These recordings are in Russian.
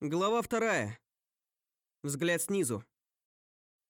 Глава вторая. Взгляд снизу.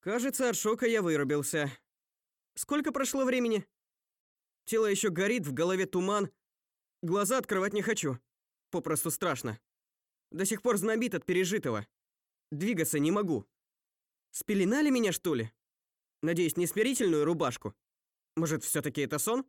Кажется, от шока я вырубился. Сколько прошло времени? Тело еще горит, в голове туман. Глаза открывать не хочу. Попросту страшно. До сих пор знобит от пережитого. Двигаться не могу. Спеленали меня, что ли? Надеюсь, не смирительную рубашку. Может, все таки это сон?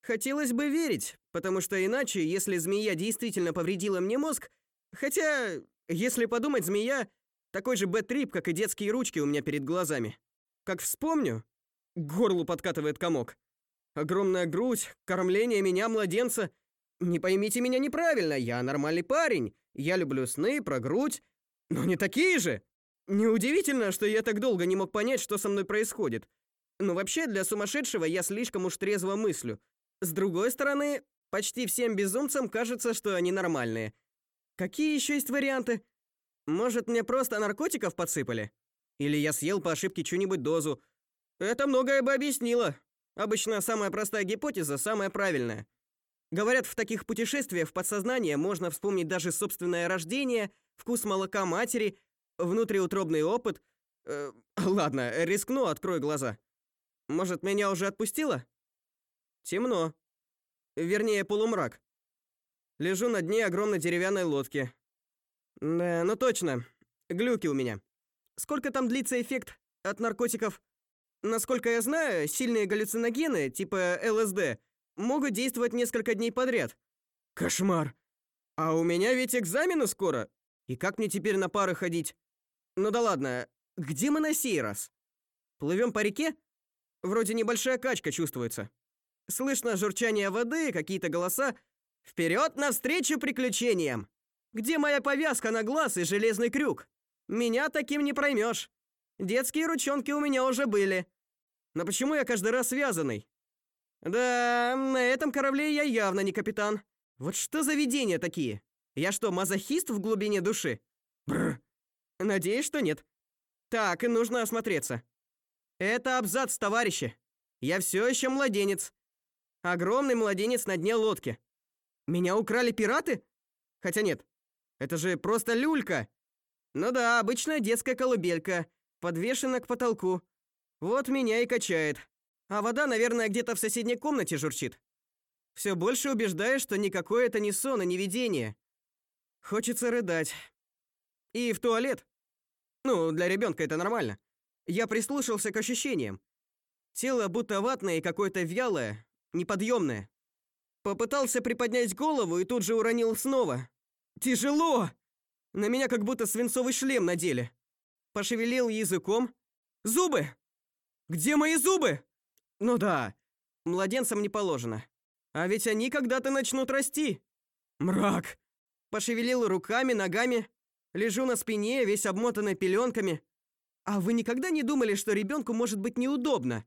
Хотелось бы верить, потому что иначе, если змея действительно повредила мне мозг, хотя если подумать, змея такой же бэт-трип, как и детские ручки у меня перед глазами. Как вспомню, к горлу подкатывает комок. Огромная грудь, кормление меня младенца. Не поймите меня неправильно, я нормальный парень. Я люблю сны про грудь, но не такие же. Неудивительно, что я так долго не мог понять, что со мной происходит. Но вообще для сумасшедшего я слишком уж трезво мыслю. С другой стороны, почти всем безумцам кажется, что они нормальные. Какие еще есть варианты? Может, мне просто наркотиков подсыпали? Или я съел по ошибке чью-нибудь дозу? Это многое бы объяснило. Обычно самая простая гипотеза самая правильная. Говорят, в таких путешествиях в подсознание можно вспомнить даже собственное рождение, вкус молока матери, внутриутробный опыт. Э, ладно, рискну, открою глаза. Может, меня уже отпустило? Темно. Вернее, полумрак. Лежу на дне огромной деревянной лодки. Да, ну точно. Глюки у меня. Сколько там длится эффект от наркотиков? Насколько я знаю, сильные галлюциногены, типа ЛСД, могут действовать несколько дней подряд. Кошмар. А у меня ведь экзамены скоро. И как мне теперь на пары ходить? Ну да ладно. Где мы на сей раз? Плывем по реке? Вроде небольшая качка чувствуется. Слышно журчание воды, какие-то голоса, Вперед навстречу приключениям! Где моя повязка на глаз и железный крюк? Меня таким не проймешь. Детские ручонки у меня уже были. Но почему я каждый раз связанный? Да, на этом корабле я явно не капитан. Вот что за видения такие? Я что, мазохист в глубине души? Бр. Надеюсь, что нет. Так, нужно осмотреться. Это абзац, товарищи. Я все еще младенец. Огромный младенец на дне лодки. Меня украли пираты? Хотя нет. Это же просто люлька. Ну да, обычная детская колыбелька, подвешена к потолку. Вот меня и качает. А вода, наверное, где-то в соседней комнате журчит. Все больше убеждаюсь, что никакое это не сон и не видение. Хочется рыдать. И в туалет. Ну, для ребенка это нормально. Я прислушался к ощущениям. Тело будто ватное и какое-то вялое, неподъемное. Попытался приподнять голову и тут же уронил снова. Тяжело. На меня как будто свинцовый шлем надели. Пошевелил языком. Зубы. Где мои зубы? Ну да. Младенцам не положено. А ведь они когда-то начнут расти. Мрак. Пошевелил руками, ногами. Лежу на спине, весь обмотанный пеленками. А вы никогда не думали, что ребенку может быть неудобно?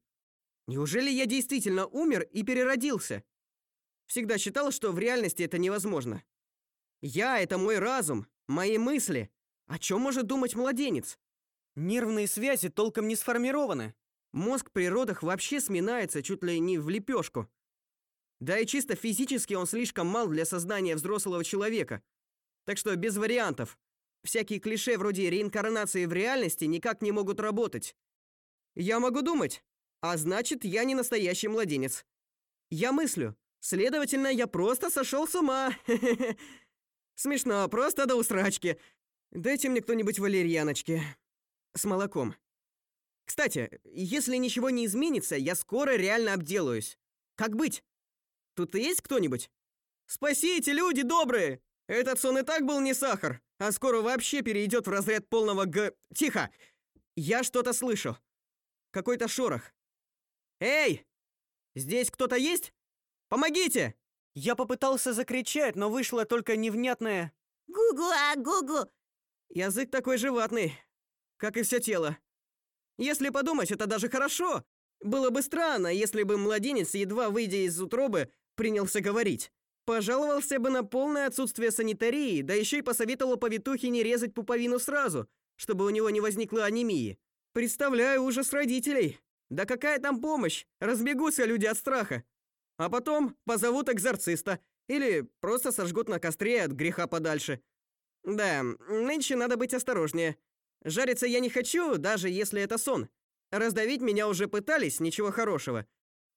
Неужели я действительно умер и переродился? Всегда считал, что в реальности это невозможно. Я это мой разум, мои мысли. О чем может думать младенец? Нервные связи толком не сформированы. Мозг при родах вообще сминается чуть ли не в лепешку. Да и чисто физически он слишком мал для сознания взрослого человека. Так что без вариантов. Всякие клише вроде реинкарнации в реальности никак не могут работать. Я могу думать, а значит, я не настоящий младенец. Я мыслю, Следовательно, я просто сошел с ума. Смешно, просто до усрачки. Дайте мне кто-нибудь валерьяночки с молоком. Кстати, если ничего не изменится, я скоро реально обделаюсь. Как быть? Тут есть кто-нибудь? Спасите, люди добрые. Этот сон и так был не сахар, а скоро вообще перейдет в разряд полного г. Тихо. Я что-то слышу. Какой-то шорох. Эй! Здесь кто-то есть? Помогите!» Я попытался закричать, но вышло только невнятное «Гугу, а гугу!» Язык такой же ватный, как и все тело. Если подумать, это даже хорошо. Было бы странно, если бы младенец, едва выйдя из утробы, принялся говорить. Пожаловался бы на полное отсутствие санитарии, да еще и посоветовал повитухе не резать пуповину сразу, чтобы у него не возникло анемии. Представляю ужас родителей. Да какая там помощь? Разбегутся люди от страха. А потом позовут экзорциста или просто сожгут на костре от греха подальше. Да, нынче надо быть осторожнее. Жариться я не хочу, даже если это сон. Раздавить меня уже пытались, ничего хорошего.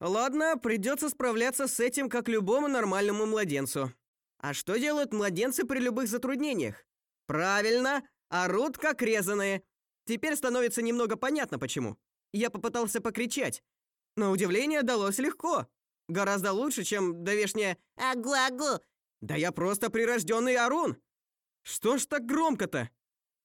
Ладно, придется справляться с этим как любому нормальному младенцу. А что делают младенцы при любых затруднениях? Правильно, орут как резаные. Теперь становится немного понятно почему. Я попытался покричать. На удивление далось легко. Гораздо лучше, чем давешняя Агу-агу. Да я просто прирожденный орун. Что ж так громко-то?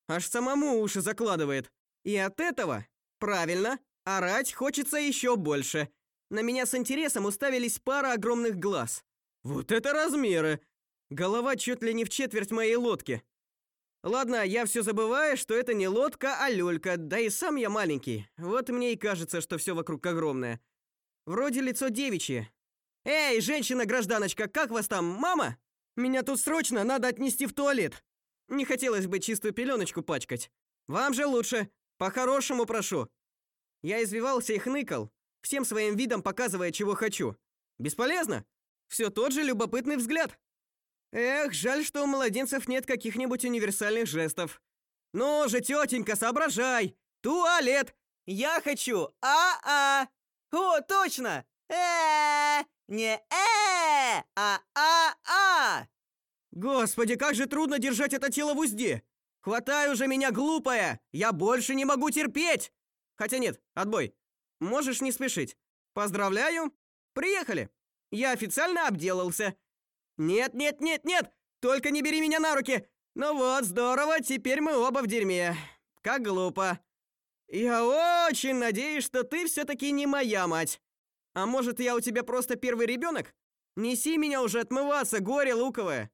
Аж самому уши закладывает. И от этого, правильно, орать хочется еще больше. На меня с интересом уставились пара огромных глаз. Вот это размеры. Голова чуть ли не в четверть моей лодки. Ладно, я все забываю, что это не лодка, а люлька, да и сам я маленький. Вот мне и кажется, что все вокруг огромное. Вроде лицо девичье. Эй, женщина-гражданочка, как вас там, мама? Меня тут срочно надо отнести в туалет. Не хотелось бы чистую пеленочку пачкать. Вам же лучше. По-хорошему прошу. Я извивался и хныкал, всем своим видом показывая, чего хочу. Бесполезно. Все тот же любопытный взгляд. Эх, жаль, что у младенцев нет каких-нибудь универсальных жестов. Ну же, тетенька, соображай. Туалет. Я хочу. А-а. О, точно. Э, не э, а а-а. Господи, как же трудно держать это тело в узде. Хватай уже меня, глупая. Я больше не могу терпеть. Хотя нет, отбой. Можешь не спешить. Поздравляю. Приехали. Я официально обделался. Нет, нет, нет, нет. Только не бери меня на руки. Ну вот, здорово, теперь мы оба в дерьме. Как глупо. Я очень надеюсь, что ты все таки не моя мать. А может, я у тебя просто первый ребенок? Неси меня уже отмываться, горе луковое.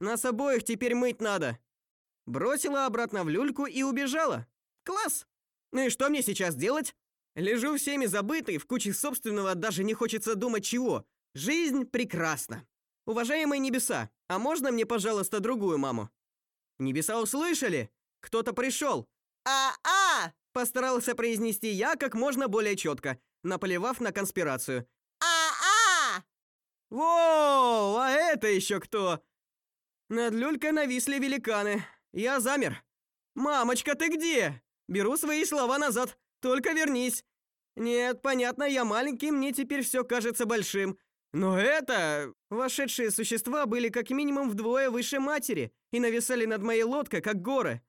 Нас обоих теперь мыть надо. Бросила обратно в люльку и убежала. Класс. Ну и что мне сейчас делать? Лежу всеми забытый, в куче собственного даже не хочется думать чего. Жизнь прекрасна. Уважаемые небеса, а можно мне, пожалуйста, другую маму? Небеса услышали? Кто-то пришел. А-а. Постарался произнести я как можно более четко, наплевав на конспирацию. А-а. Воу, а это еще кто? Над люлькой нависли великаны. Я замер. Мамочка, ты где? Беру свои слова назад. Только вернись. Нет, понятно, я маленький, мне теперь все кажется большим. Но это вошедшие существа были как минимум вдвое выше матери и нависали над моей лодкой как горы.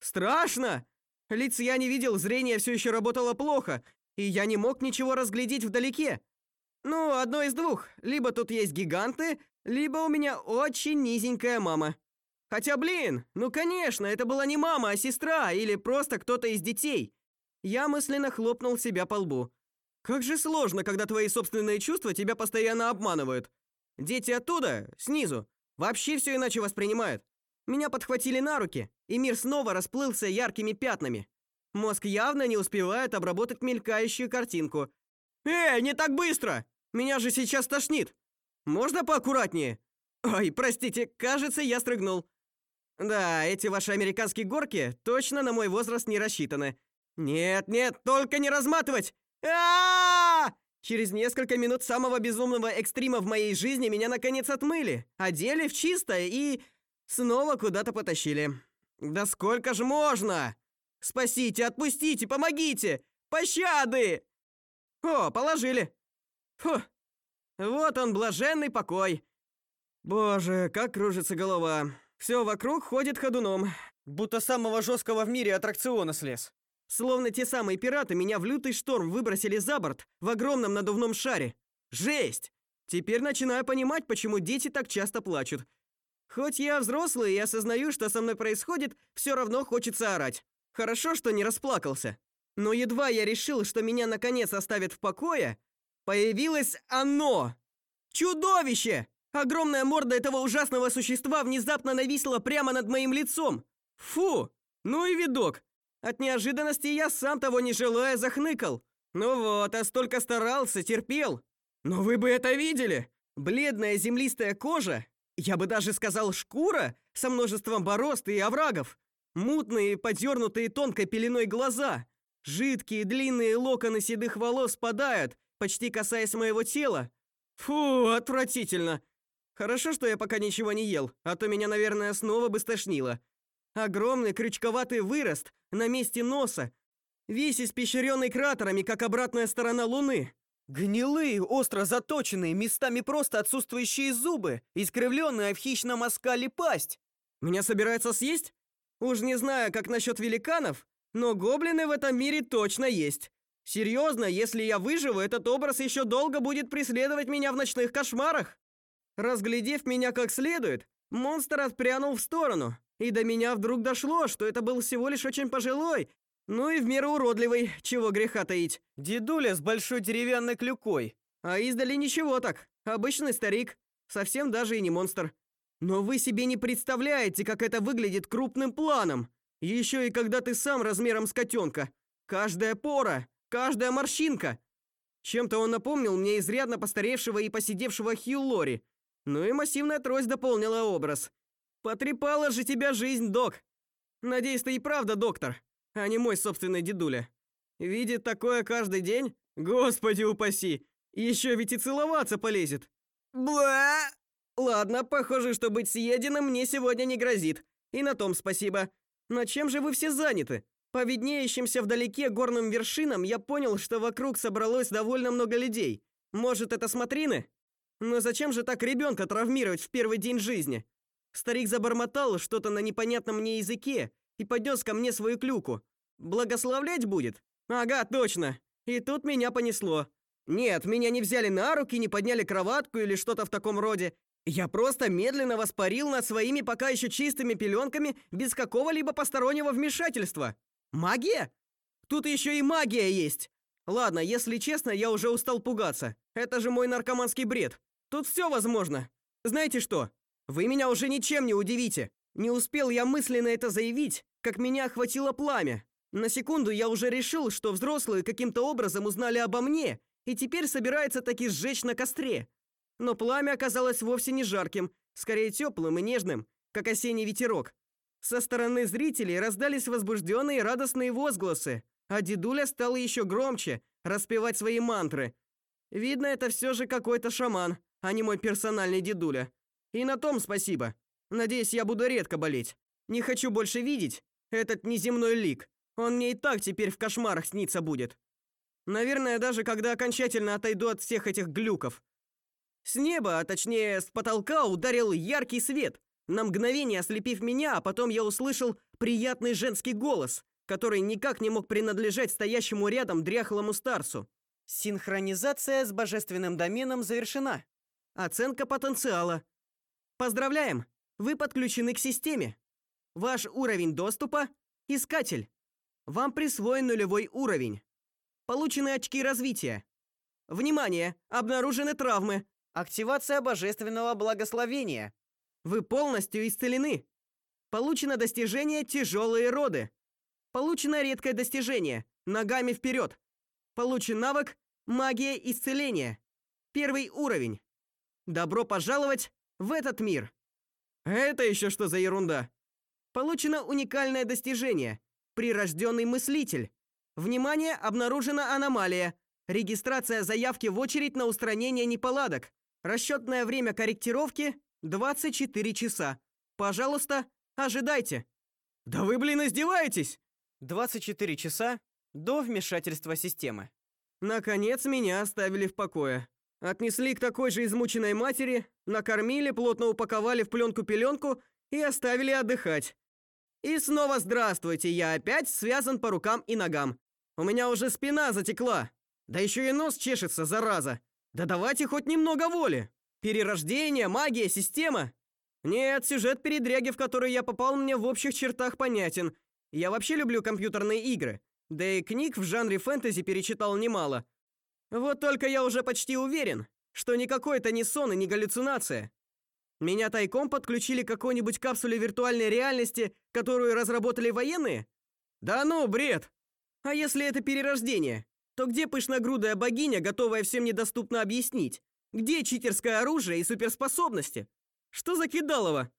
Страшно. Лиц я не видел, зрение все еще работало плохо, и я не мог ничего разглядеть вдалеке. Ну, одно из двух: либо тут есть гиганты, либо у меня очень низенькая мама. Хотя, блин, ну конечно, это была не мама, а сестра или просто кто-то из детей. Я мысленно хлопнул себя по лбу. Как же сложно, когда твои собственные чувства тебя постоянно обманывают. Дети оттуда, снизу, вообще все иначе воспринимают. Меня подхватили на руки, и мир снова расплылся яркими пятнами. Мозг явно не успевает обработать мелькающую картинку. Эй, не так быстро! Меня же сейчас тошнит. Можно поаккуратнее? Ой, простите, кажется, я стрыгнул. Да, эти ваши американские горки точно на мой возраст не рассчитаны. Нет, нет, только не разматывать. А! Через несколько минут самого безумного экстрима в моей жизни меня наконец отмыли, одели в чистое и снова куда-то потащили. Да сколько же можно? Спасите, отпустите, помогите! Пощады! О, положили. Фу. Вот он, блаженный покой. Боже, как кружится голова. Все вокруг ходит ходуном, будто самого жесткого в мире аттракциона слез. Словно те самые пираты меня в лютый шторм выбросили за борт в огромном надувном шаре. Жесть! Теперь начинаю понимать, почему дети так часто плачут. Хоть я взрослый и осознаю, что со мной происходит, все равно хочется орать. Хорошо, что не расплакался. Но едва я решил, что меня наконец оставят в покое, появилось оно. Чудовище! Огромная морда этого ужасного существа внезапно нависла прямо над моим лицом. Фу! Ну и видок. От неожиданности я сам того не желая захныкал. Ну вот, а столько старался, терпел. Но вы бы это видели. Бледная землистая кожа, я бы даже сказал шкура, со множеством борозд и оврагов. Мутные, подернутые тонкой пеленой глаза. Жидкие длинные локоны седых волос спадают, почти касаясь моего тела. Фу, отвратительно. Хорошо, что я пока ничего не ел, а то меня, наверное, снова бы стошнило. Огромный крючковатый вырост на месте носа, весь испещренный кратерами, как обратная сторона Луны. Гнилые, остро заточенные, местами просто отсутствующие зубы, искривленная в хищном оскале пасть. Меня собирается съесть? Уж не знаю, как насчет великанов, но гоблины в этом мире точно есть. Серьезно, если я выживу, этот образ еще долго будет преследовать меня в ночных кошмарах. Разглядев меня как следует, монстр отпрянул в сторону, и до меня вдруг дошло, что это был всего лишь очень пожилой, ну и в меру уродливый, чего греха таить. Дедуля с большой деревянной клюкой. А издали ничего так. Обычный старик, совсем даже и не монстр. Но вы себе не представляете, как это выглядит крупным планом. Еще и когда ты сам размером с котенка. Каждая пора, каждая морщинка. Чем-то он напомнил мне изрядно постаревшего и посидевшего Хью Лори. Ну и массивная трость дополнила образ. Потрепала же тебя жизнь, док. Надеюсь, ты и правда доктор, а не мой собственный дедуля. Видит такое каждый день? Господи упаси! Еще ведь и целоваться полезет. Бла! Ладно, похоже, что быть съеденным мне сегодня не грозит. И на том спасибо. Но чем же вы все заняты? По виднеющимся вдалеке горным вершинам я понял, что вокруг собралось довольно много людей. Может, это смотрины? Но зачем же так ребенка травмировать в первый день жизни? Старик забормотал что-то на непонятном мне языке и поднес ко мне свою клюку. Благословлять будет? Ага, точно. И тут меня понесло. Нет, меня не взяли на руки, не подняли кроватку или что-то в таком роде. Я просто медленно воспарил над своими пока еще чистыми пеленками без какого-либо постороннего вмешательства. Магия? Тут еще и магия есть. Ладно, если честно, я уже устал пугаться. Это же мой наркоманский бред. Тут все возможно. Знаете что? Вы меня уже ничем не удивите. Не успел я мысленно это заявить, как меня охватило пламя. На секунду я уже решил, что взрослые каким-то образом узнали обо мне и теперь собираются таки сжечь на костре. Но пламя оказалось вовсе не жарким, скорее теплым и нежным, как осенний ветерок. Со стороны зрителей раздались возбужденные радостные возгласы, а дедуля стал еще громче распевать свои мантры. Видно, это все же какой-то шаман, а не мой персональный дедуля. И на том спасибо. Надеюсь, я буду редко болеть. Не хочу больше видеть этот неземной лик. Он мне и так теперь в кошмарах снится будет. Наверное, даже когда окончательно отойду от всех этих глюков. С неба, а точнее, с потолка ударил яркий свет, на мгновение ослепив меня, а потом я услышал приятный женский голос, который никак не мог принадлежать стоящему рядом дряхлому старцу. Синхронизация с божественным доменом завершена. Оценка потенциала. Поздравляем! Вы подключены к системе. Ваш уровень доступа искатель. Вам присвоен нулевой уровень. Получены очки развития. Внимание, обнаружены травмы. Активация божественного благословения. Вы полностью исцелены. Получено достижение тяжелые роды. Получено редкое достижение ногами вперед. Получен навык магия исцеления. Первый уровень. Добро пожаловать в этот мир. Это еще что за ерунда? Получено уникальное достижение прирожденный мыслитель. Внимание, обнаружена аномалия. Регистрация заявки в очередь на устранение неполадок. Расчетное время корректировки 24 часа. Пожалуйста, ожидайте. Да вы, блин, издеваетесь? 24 часа до вмешательства системы. Наконец меня оставили в покое. Отнесли к такой же измученной матери, накормили, плотно упаковали в пленку пеленку и оставили отдыхать. И снова здравствуйте, я опять связан по рукам и ногам. У меня уже спина затекла. Да еще и нос чешется, зараза. Да давайте хоть немного воли. Перерождение, магия, система. Нет, сюжет передряги, в который я попал, мне в общих чертах понятен. Я вообще люблю компьютерные игры. Да и книг в жанре фэнтези перечитал немало. Вот только я уже почти уверен, что никакой это не сон и не галлюцинация. Меня тайком подключили к какой-нибудь капсуле виртуальной реальности, которую разработали военные? Да ну, бред. А если это перерождение, то где пышногрудая богиня, готовая всем недоступно объяснить? Где читерское оружие и суперспособности? Что за кидалово?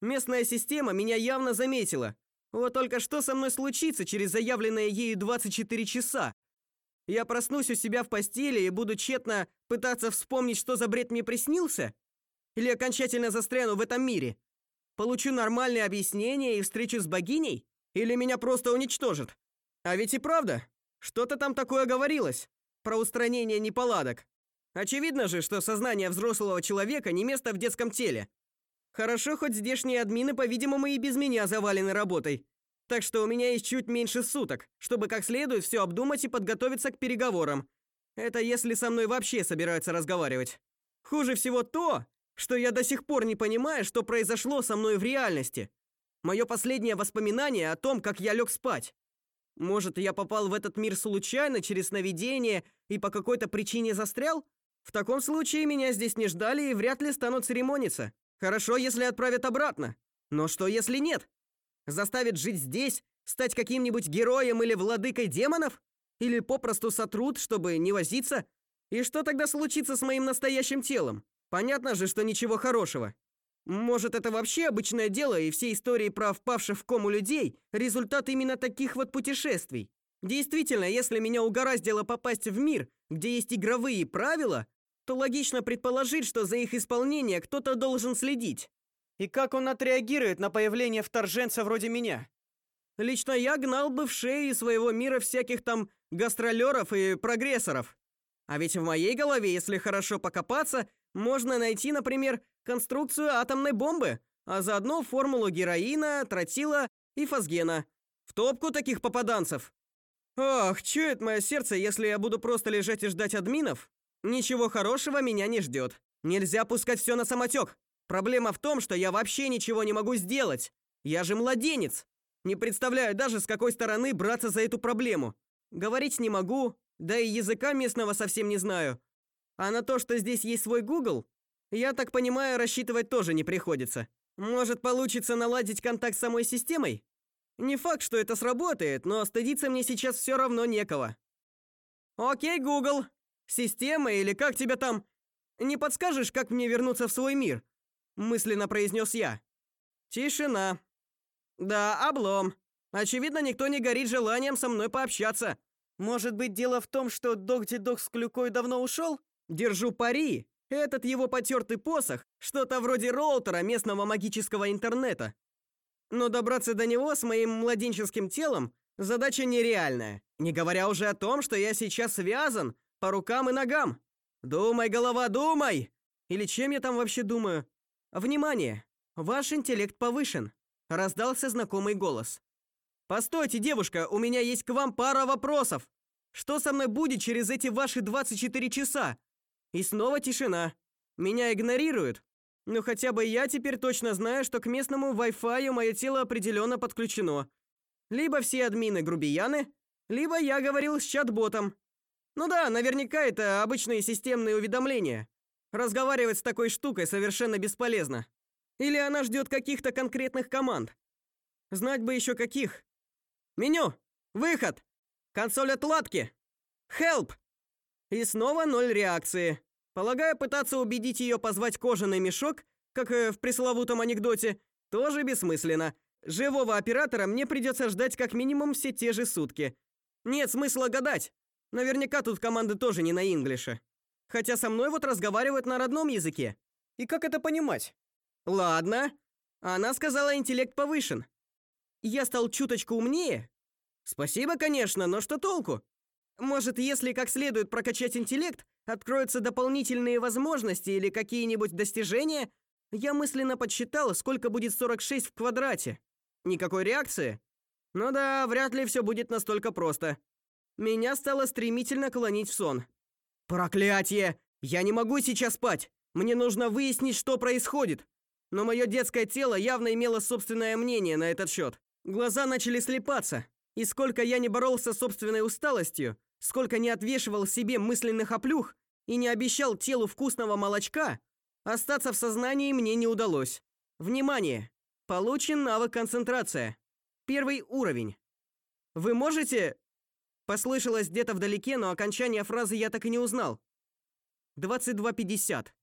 Местная система меня явно заметила. Вот только что со мной случится через заявленные ею 24 часа? Я проснусь у себя в постели и буду тщетно пытаться вспомнить, что за бред мне приснился? Или окончательно застряну в этом мире? получу нормальное объяснение и встречу с богиней? Или меня просто уничтожат? А ведь и правда, что-то там такое говорилось про устранение неполадок. Очевидно же, что сознание взрослого человека не место в детском теле. Хорошо, хоть здешние админы, по-видимому, и без меня завалены работой. Так что у меня есть чуть меньше суток, чтобы как следует все обдумать и подготовиться к переговорам. Это если со мной вообще собираются разговаривать. Хуже всего то, что я до сих пор не понимаю, что произошло со мной в реальности. Мое последнее воспоминание о том, как я лег спать. Может, я попал в этот мир случайно через сновидение и по какой-то причине застрял? В таком случае меня здесь не ждали и вряд ли станут церемониться. Хорошо, если отправят обратно. Но что если нет? Заставят жить здесь, стать каким-нибудь героем или владыкой демонов? Или попросту сотрут, чтобы не возиться? И что тогда случится с моим настоящим телом? Понятно же, что ничего хорошего. Может, это вообще обычное дело, и все истории про впавших в кому людей результат именно таких вот путешествий. Действительно, если меня угораздило попасть в мир, где есть игровые правила, то логично предположить, что за их исполнение кто-то должен следить. И как он отреагирует на появление вторженца вроде меня? Лично я гнал бы в шею своего мира всяких там гастролеров и прогрессоров. А ведь в моей голове, если хорошо покопаться, можно найти, например, конструкцию атомной бомбы, а заодно формулу героина, тротила и фосгена. В топку таких попаданцев. Ох, чует мое сердце, если я буду просто лежать и ждать админов. Ничего хорошего меня не ждет. Нельзя пускать все на самотек. Проблема в том, что я вообще ничего не могу сделать. Я же младенец. Не представляю даже с какой стороны браться за эту проблему. Говорить не могу, да и языка местного совсем не знаю. А на то, что здесь есть свой Google, я так понимаю, рассчитывать тоже не приходится. Может, получится наладить контакт с самой системой? Не факт, что это сработает, но стыдиться мне сейчас все равно некого. О'кей, Google. Система или как тебя там? Не подскажешь, как мне вернуться в свой мир? мысленно произнес я. Тишина. Да, облом. Очевидно, никто не горит желанием со мной пообщаться. Может быть, дело в том, что Догти-Дог с Клюкой давно ушел? Держу пари. Этот его потертый посох что-то вроде роутера местного магического интернета. Но добраться до него с моим младенческим телом задача нереальная. Не говоря уже о том, что я сейчас связан по рукам и ногам. Думай, голова, думай. Или чем я там вообще думаю? Внимание! Ваш интеллект повышен, раздался знакомый голос. Постойте, девушка, у меня есть к вам пара вопросов. Что со мной будет через эти ваши 24 часа? И снова тишина. Меня игнорируют. Но хотя бы я теперь точно знаю, что к местному Wi-Fi мое тело определенно подключено. Либо все админы грубияны, либо я говорил с чат-ботом. Ну да, наверняка это обычные системные уведомления. Разговаривать с такой штукой совершенно бесполезно. Или она ждет каких-то конкретных команд. Знать бы еще каких. Меню. Выход. Консоль отладки. Help. И снова ноль реакции. Полагаю, пытаться убедить ее позвать кожаный мешок, как э, в пресловутом анекдоте, тоже бессмысленно. Живого оператора мне придется ждать как минимум все те же сутки. Нет смысла гадать. Наверняка тут команды тоже не на инглише. Хотя со мной вот разговаривают на родном языке. И как это понимать? Ладно. Она сказала, интеллект повышен. Я стал чуточку умнее. Спасибо, конечно, но что толку? Может, если как следует прокачать интеллект, откроются дополнительные возможности или какие-нибудь достижения? Я мысленно подсчитал, сколько будет 46 в квадрате. Никакой реакции. Ну да, вряд ли все будет настолько просто. Меня стало стремительно клонить в сон. Проклятие! Я не могу сейчас спать. Мне нужно выяснить, что происходит. Но мое детское тело явно имело собственное мнение на этот счет. Глаза начали слепаться, и сколько я не боролся с собственной усталостью, Сколько не отвешивал себе мысленных оплюх и не обещал телу вкусного молочка, остаться в сознании мне не удалось. Внимание! Получен навык концентрация. Первый уровень. Вы можете Послышалось где-то вдалеке, но окончание фразы я так и не узнал. 22:50.